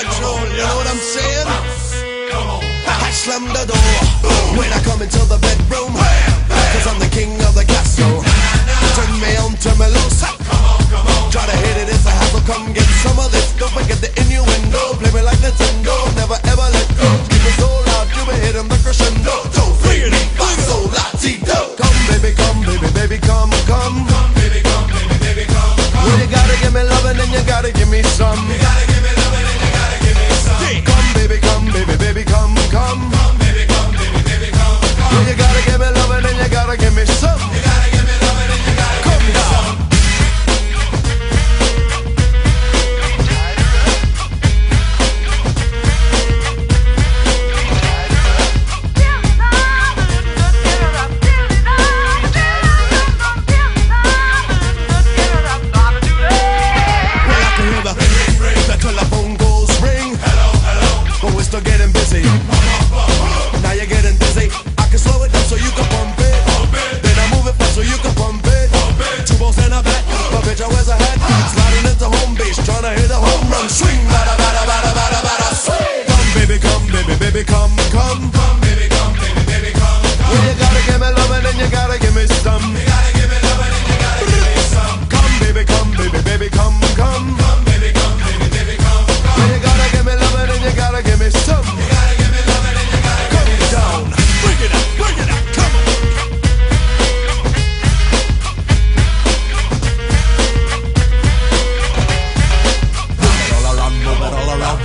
control, you know what I'm saying? I slam the door when I come into the bedroom Cause I'm the king of the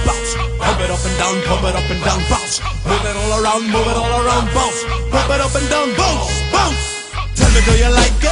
bounce. Pump it up and down, pump it up and down, bounce. Move it all around, move it all around, bounce. Pump it up and down, bounce, bounce. Tell me, do you like